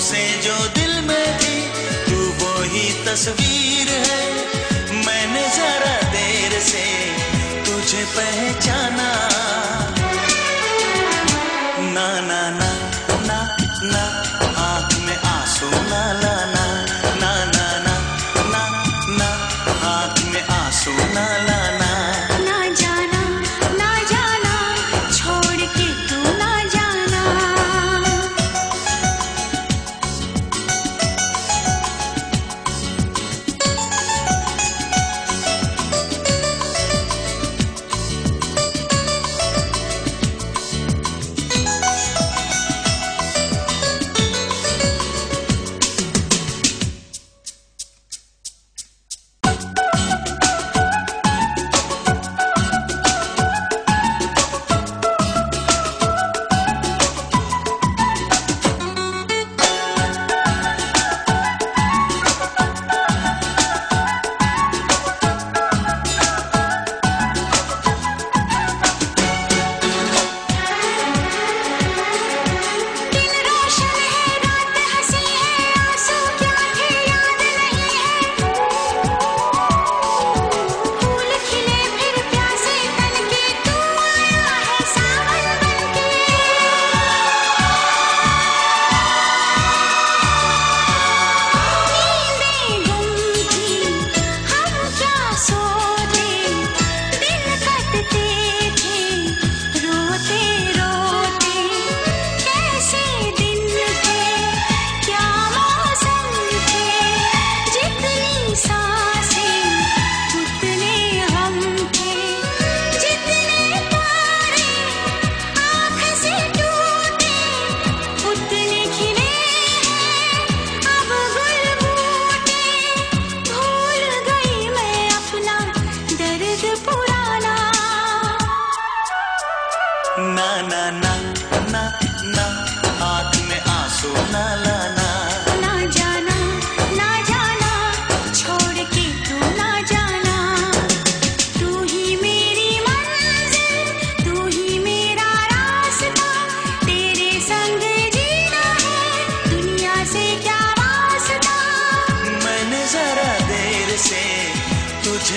से जो दिल में थी तू वो ही तस्वीर है मैंने जरा देर से तुझे पहचाना ना ना ना ना ना आँख में आँसू ना लाना ना ना ना ना ना आँख में आँसू ना लाना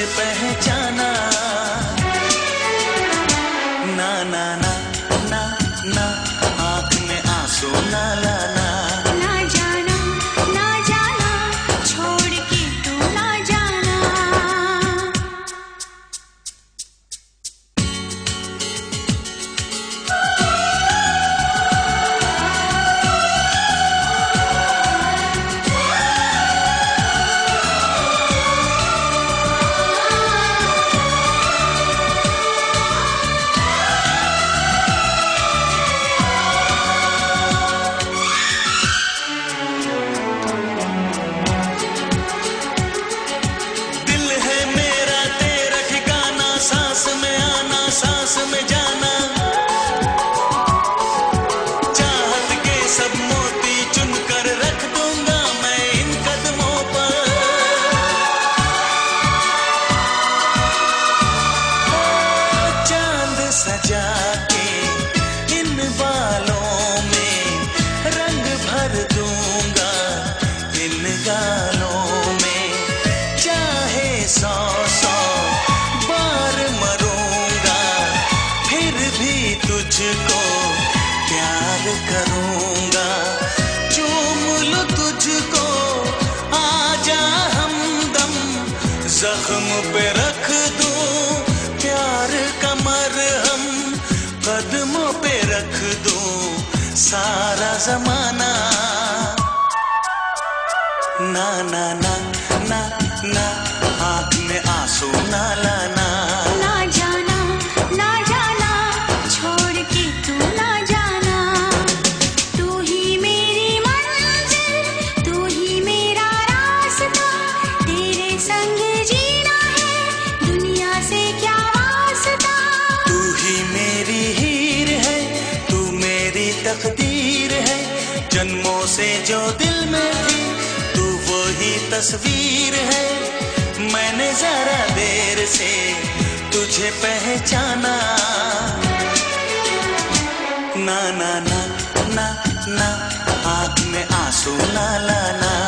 पहचाना। तुझको प्यार करूँगा। चूम लो तुझको, आजा हमदम। जख्म पे रख दो, प्यार कमर हम कदमों पे रख दो, सारा जमाना। ना ना ना ना ना आँख में आँसू, ना लाना जन्मों से जो दिल में थी, तू वो ही तस्वीर है। मैंने जरा देर से तुझे पहचाना। ना ना ना ना ना, हाथ में आँसू, ना लाना